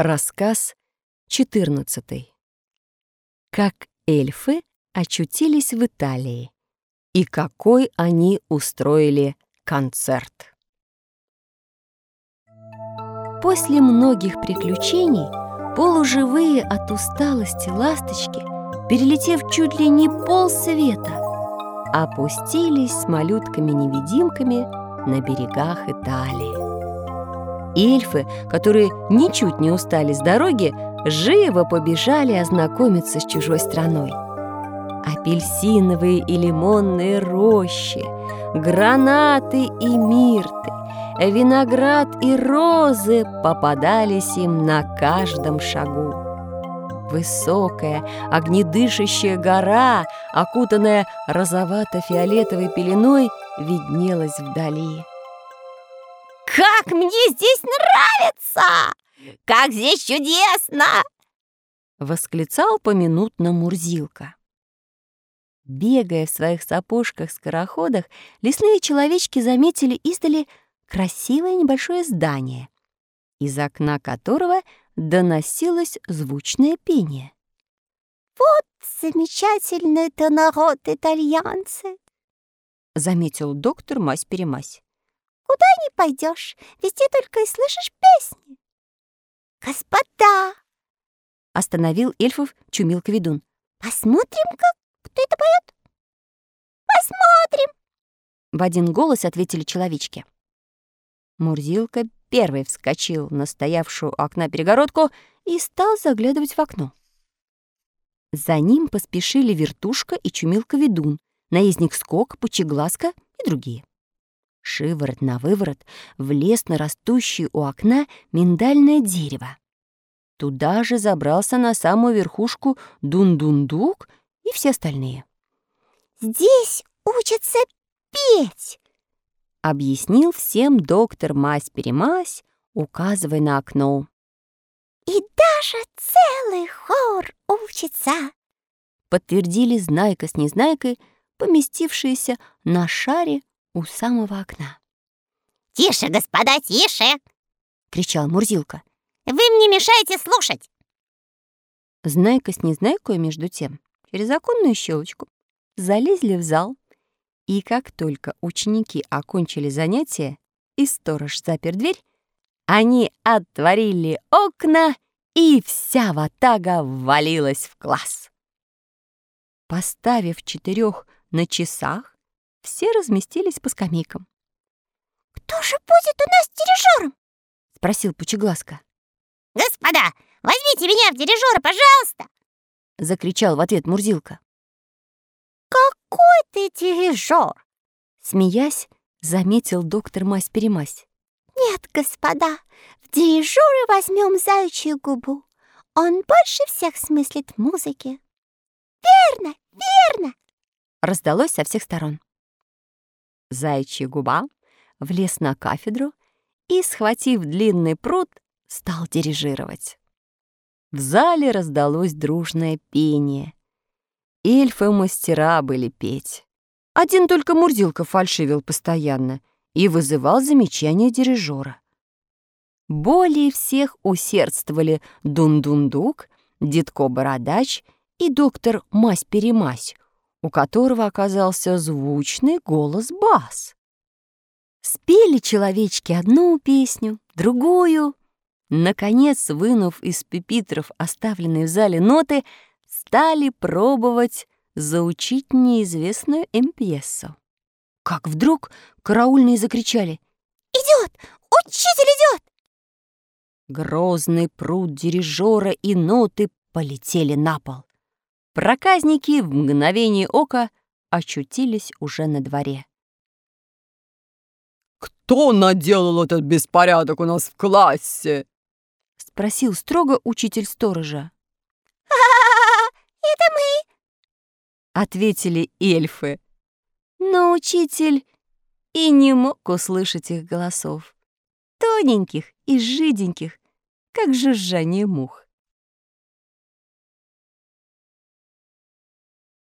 Рассказ 14. Как эльфы очутились в Италии и какой они устроили концерт. После многих приключений полуживые от усталости ласточки, перелетев чуть ли не пол света, опустились с малютками-невидимками на берегах Италии. Эльфы, которые ничуть не устали с дороги, живо побежали ознакомиться с чужой страной. Апельсиновые и лимонные рощи, гранаты и мирты, виноград и розы попадались им на каждом шагу. Высокая, огнедышащая гора, окутанная розовато-фиолетовой пеленой, виднелась вдали. Как мне здесь нравится! Как здесь чудесно!» Восклицал поминутно Мурзилка. Бегая в своих сапожках-скороходах, лесные человечки заметили издали красивое небольшое здание, из окна которого доносилось звучное пение. «Вот замечательный-то народ итальянцы!» — заметил доктор мась-перемась. Куда не пойдешь, везде только и слышишь песни. Господа! Остановил эльфов Чумилка-ведун. Посмотрим-ка, кто это поет. Посмотрим! В один голос ответили человечки. Мурзилка первый вскочил на стоявшую у окна перегородку и стал заглядывать в окно. За ним поспешили Вертушка и Чумилка-ведун, наездник Скок, Пучеглазка и другие шиворот на выворот, влез на растущее у окна миндальное дерево. Туда же забрался на самую верхушку Дун-Дун-Дук и все остальные. «Здесь учатся петь!» — объяснил всем доктор Мась-Перемась, указывая на окно. «И даже целый хор учится!» — подтвердили Знайка с Незнайкой, поместившиеся на шаре у самого окна. «Тише, господа, тише!» — кричал Мурзилка. «Вы мне мешаете слушать!» Знайка с Незнайкой, между тем, через оконную щелочку залезли в зал, и как только ученики окончили занятия и сторож запер дверь, они отворили окна, и вся ватага ввалилась в класс. Поставив четырех на часах, все разместились по скамейкам. «Кто же будет у нас дирижером?» — спросил Пучеглазка. «Господа, возьмите меня в дирижеры, пожалуйста!» — закричал в ответ Мурзилка. «Какой ты дирижер?» Смеясь, заметил доктор Мась-Перемась. «Нет, господа, в дирижеры возьмем заячью губу. Он больше всех смыслит в музыке». «Верно, верно!» Раздалось со всех сторон. Заячья губа влез на кафедру и, схватив длинный пруд, стал дирижировать. В зале раздалось дружное пение. Эльфы-мастера были петь. Один только Мурзилка фальшивил постоянно и вызывал замечания дирижера. Более всех усердствовали Дун-Дун-Дук, Дедко-Бородач и доктор Мась-Перемась, у которого оказался звучный голос-бас. Спели человечки одну песню, другую. Наконец, вынув из пепитров оставленные в зале ноты, стали пробовать заучить неизвестную эмпьесу. Как вдруг караульные закричали «Идет! Учитель идет!» Грозный пруд дирижера и ноты полетели на пол. Проказники в мгновение ока очутились уже на дворе. «Кто наделал этот беспорядок у нас в классе?» — спросил строго учитель сторожа. это мы!» — ответили эльфы. Но учитель и не мог услышать их голосов, тоненьких и жиденьких, как жужжание мух.